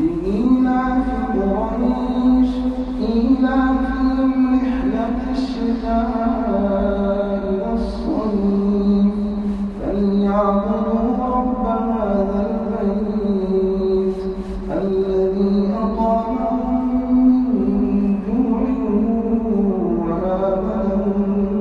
لإيلاف قريش إيلافهم رحلة الشتاء والصيف فليعبدوا